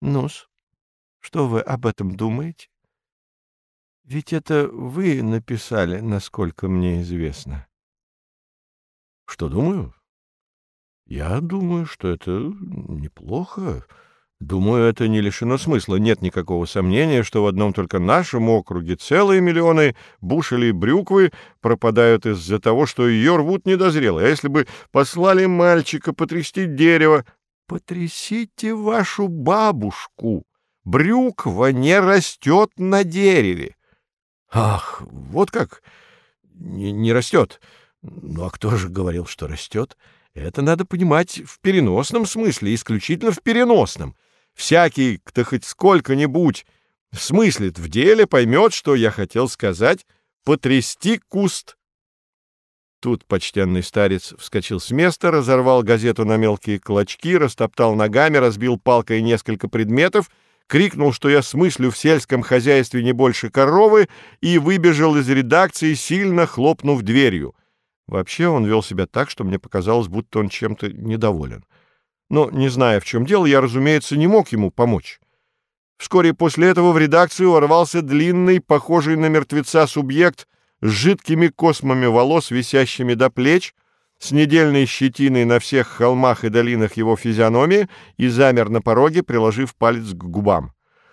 Ну-с, что вы об этом думаете? Ведь это вы написали, насколько мне известно. Что думаю? Я думаю, что это неплохо. Думаю, это не лишено смысла. Нет никакого сомнения, что в одном только нашем округе целые миллионы бушелей брюквы пропадают из-за того, что ее рвут недозрелые. А если бы послали мальчика потрясти дерево... Потрясите вашу бабушку! Брюква не растет на дереве. Ах, вот как! Не, не растет. Ну, а кто же говорил, что растет? Это надо понимать в переносном смысле, исключительно в переносном. Всякий, кто хоть сколько-нибудь смыслит в деле, поймет, что я хотел сказать «потрясти куст». Тут почтенный старец вскочил с места, разорвал газету на мелкие клочки, растоптал ногами, разбил палкой несколько предметов, крикнул, что я смыслю в сельском хозяйстве не больше коровы, и выбежал из редакции, сильно хлопнув дверью. Вообще он вел себя так, что мне показалось, будто он чем-то недоволен. Но, не зная, в чем дело, я, разумеется, не мог ему помочь. Вскоре после этого в редакцию ворвался длинный, похожий на мертвеца субъект с жидкими космами волос, висящими до плеч, с недельной щетиной на всех холмах и долинах его физиономии и замер на пороге, приложив палец к губам.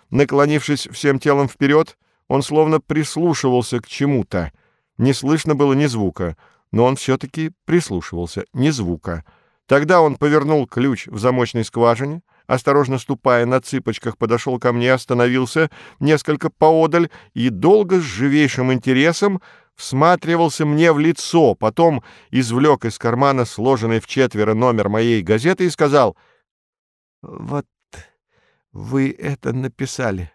Наклонившись всем телом вперед, он словно прислушивался к чему-то. Не слышно было ни звука, но он все-таки прислушивался, ни звука. Тогда он повернул ключ в замочной скважине, осторожно ступая на цыпочках, подошел ко мне, остановился несколько поодаль и долго с живейшим интересом всматривался мне в лицо, потом извлек из кармана сложенный в четверо номер моей газеты и сказал, «Вот вы это написали.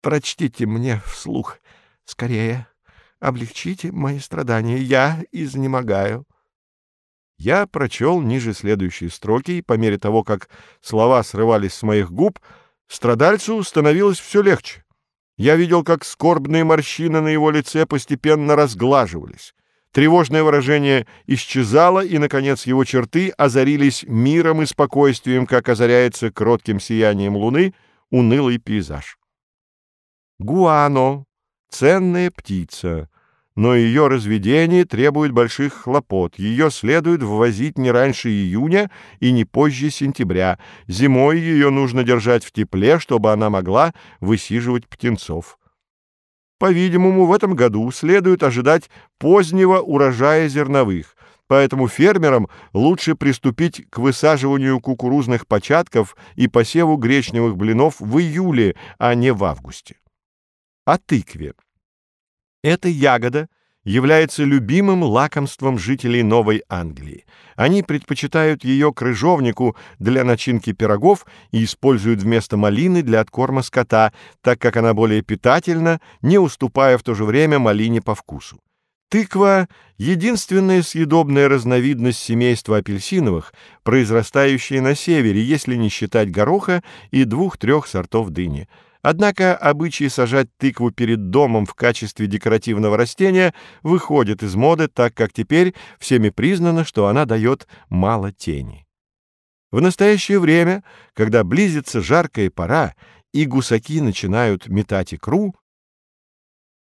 Прочтите мне вслух. Скорее, облегчите мои страдания. Я изнемогаю». Я прочел ниже следующие строки, и по мере того, как слова срывались с моих губ, страдальцу становилось все легче. Я видел, как скорбные морщины на его лице постепенно разглаживались. Тревожное выражение исчезало, и, наконец, его черты озарились миром и спокойствием, как озаряется кротким сиянием луны унылый пейзаж. Гуано — ценная птица, но ее разведение требует больших хлопот. Ее следует ввозить не раньше июня и не позже сентября. Зимой ее нужно держать в тепле, чтобы она могла высиживать птенцов. По-видимому, в этом году следует ожидать позднего урожая зерновых, поэтому фермерам лучше приступить к высаживанию кукурузных початков и посеву гречневых блинов в июле, а не в августе. О тыкве. Эта ягода является любимым лакомством жителей Новой Англии. Они предпочитают ее крыжовнику для начинки пирогов и используют вместо малины для откорма скота, так как она более питательна, не уступая в то же время малине по вкусу. Тыква — единственная съедобная разновидность семейства апельсиновых, произрастающая на севере, если не считать гороха и двух-трех сортов дыни — Однако обычай сажать тыкву перед домом в качестве декоративного растения выходит из моды, так как теперь всеми признано, что она дает мало тени. В настоящее время, когда близится жаркая пора и гусаки начинают метать икру,